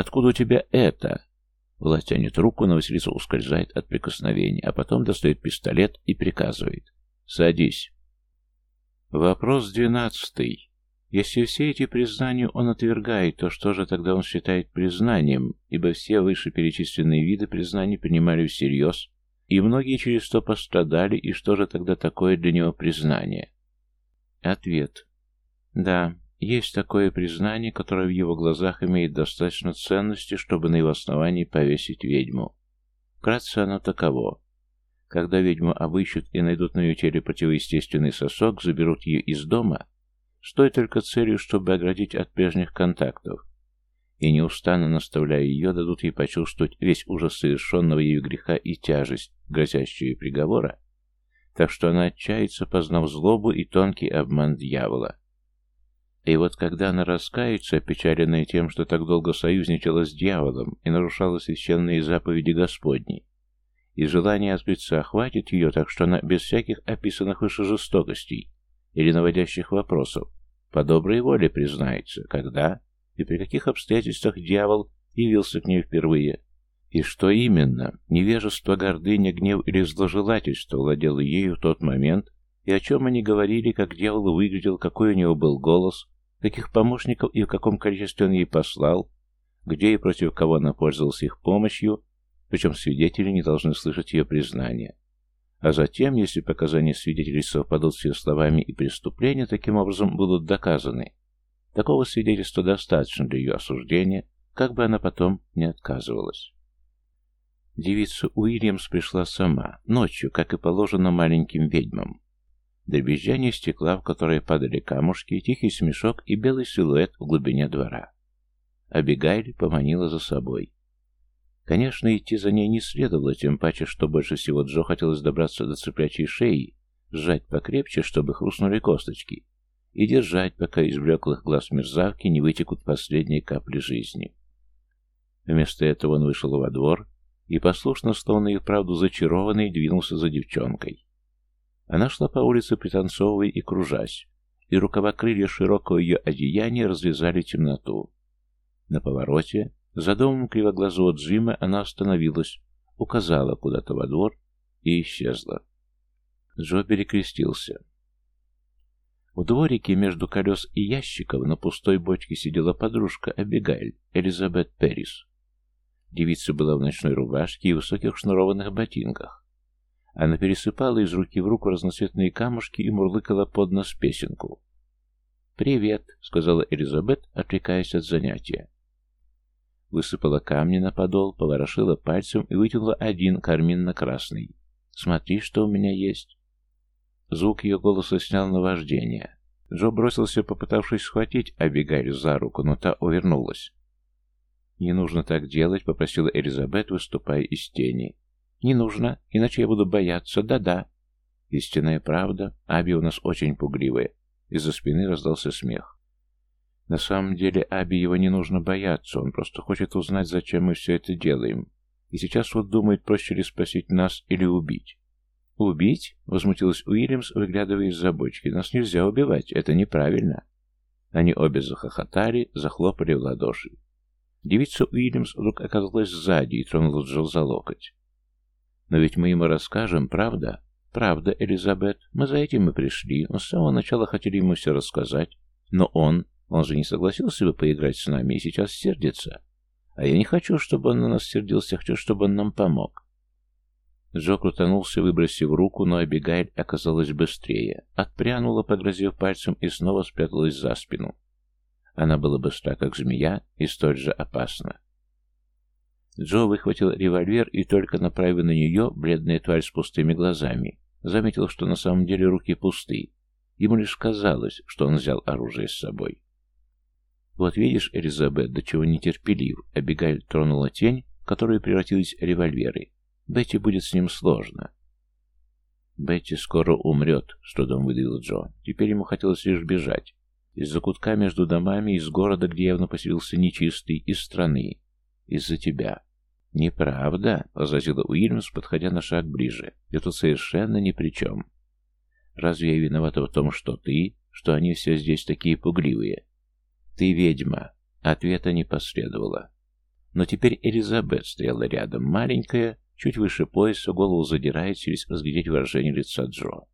Откуда у тебя это?» Власть тянет руку, но Василиса ускользает от прикосновения, а потом достает пистолет и приказывает. «Садись». Вопрос двенадцатый. Если все эти признания он отвергает, то что же тогда он считает признанием, ибо все вышеперечисленные виды признаний принимали всерьез, и многие через то пострадали, и что же тогда такое для него признание? Ответ. Да, есть такое признание, которое в его глазах имеет достаточно ценности, чтобы на его основании повесить ведьму. Вкратце оно таково. Когда ведьму обыщут и найдут на ее теле противоестественный сосок, заберут ее из дома, с той только целью, чтобы оградить от прежних контактов, и неустанно наставляя ее, дадут ей почувствовать весь ужас совершенного ею греха и тяжесть, грозящую приговора, так что она отчается, познав злобу и тонкий обман дьявола. И вот когда она раскается, опечаленная тем, что так долго союзничала с дьяволом и нарушала священные заповеди Господни, и желание отбиться охватит ее, так что она без всяких описанных выше жестокостей или наводящих вопросов по доброй воле признается, когда и при каких обстоятельствах дьявол явился к ней впервые, и что именно, невежество, гордыня, гнев или зложелательство владело ею в тот момент, и о чем они говорили, как дьявол выглядел, какой у него был голос, каких помощников и в каком количестве он ей послал, где и против кого она пользовалась их помощью, причем свидетели не должны слышать ее признания. А затем, если показания свидетелей совпадут с ее словами и преступления таким образом будут доказаны, такого свидетельства достаточно для ее осуждения, как бы она потом не отказывалась. Девица Уильямс пришла сама, ночью, как и положено маленьким ведьмам. Дребезжание стекла, в которое падали камушки, тихий смешок и белый силуэт в глубине двора. Абигайль поманила за собой. Конечно, идти за ней не следовало, тем паче, что больше всего Джо хотелось добраться до цыплячьей шеи, сжать покрепче, чтобы хрустнули косточки, и держать, пока из блеклых глаз мерзавки не вытекут последние капли жизни. Вместо этого он вышел во двор и, послушно, словно и вправду зачарованный, двинулся за девчонкой. Она шла по улице, пританцовывая и кружась, и рукава крылья широкого ее одеяния развязали темноту. На повороте за домом кривоглазого Джима она остановилась, указала куда-то во двор и исчезла. Джо перекрестился. В дворике между колес и ящиков на пустой бочке сидела подружка Абигайль, Элизабет Перрис. Девица была в ночной рубашке и высоких шнурованных ботинках. Она пересыпала из руки в руку разноцветные камушки и мурлыкала под нос песенку. «Привет», — сказала Элизабет, отвлекаясь от занятия. Высыпала камни на подол, поворошила пальцем и вытянула один карминно-красный. «Смотри, что у меня есть». Звук ее голоса снял наваждение. Джо бросился, попытавшись схватить Абигайль за руку, но та увернулась. «Не нужно так делать», — попросила Элизабет, выступая из тени. «Не нужно, иначе я буду бояться, да-да». Истинная правда, Аби у нас очень пугливая. Из-за спины раздался смех. На самом деле Аби его не нужно бояться, он просто хочет узнать, зачем мы все это делаем. И сейчас вот думает, проще ли спасить нас или убить. «Убить?» — возмутилась Уильямс, выглядывая из-за бочки. «Нас нельзя убивать, это неправильно». Они обе захохотали, захлопали в ладоши. Девица Уильямс вдруг оказалась сзади и тронула Джилл за локоть. «Но ведь мы ему расскажем, правда?» «Правда, Элизабет. Мы за этим и пришли. Мы с самого начала хотели ему все рассказать. Но он он же не согласился бы поиграть с нами и сейчас сердится. А я не хочу, чтобы он на нас сердился, хочу, чтобы он нам помог. Джо крутанулся, выбросив руку, но Абигайль оказалась быстрее. Отпрянула, погрозив пальцем, и снова спряталась за спину. Она была быстра, как змея, и столь же опасна. Джо выхватил револьвер и только направив на нее, бледная тварь с пустыми глазами, заметил, что на самом деле руки пусты. Ему лишь казалось, что он взял оружие с собой. «Вот видишь, Элизабет, до чего нетерпелив», — Абигаль тронула тень, в которую превратились револьверы. «Бетти будет с ним сложно». «Бетти скоро умрет», — с трудом выдавил Джо. Теперь ему хотелось лишь бежать. Из-за кутка между домами, из города, где явно поселился нечистый, из страны. Из-за тебя. «Неправда», — возразила Уильямс, подходя на шаг ближе. «Я тут совершенно ни при чем. Разве я виновата в том, что ты, что они все здесь такие пугливые?» «Ты ведьма». Ответа не последовало. Но теперь Элизабет стояла рядом, маленькая, чуть выше пояса, голову задирает, через разглядеть выражение лица Джо.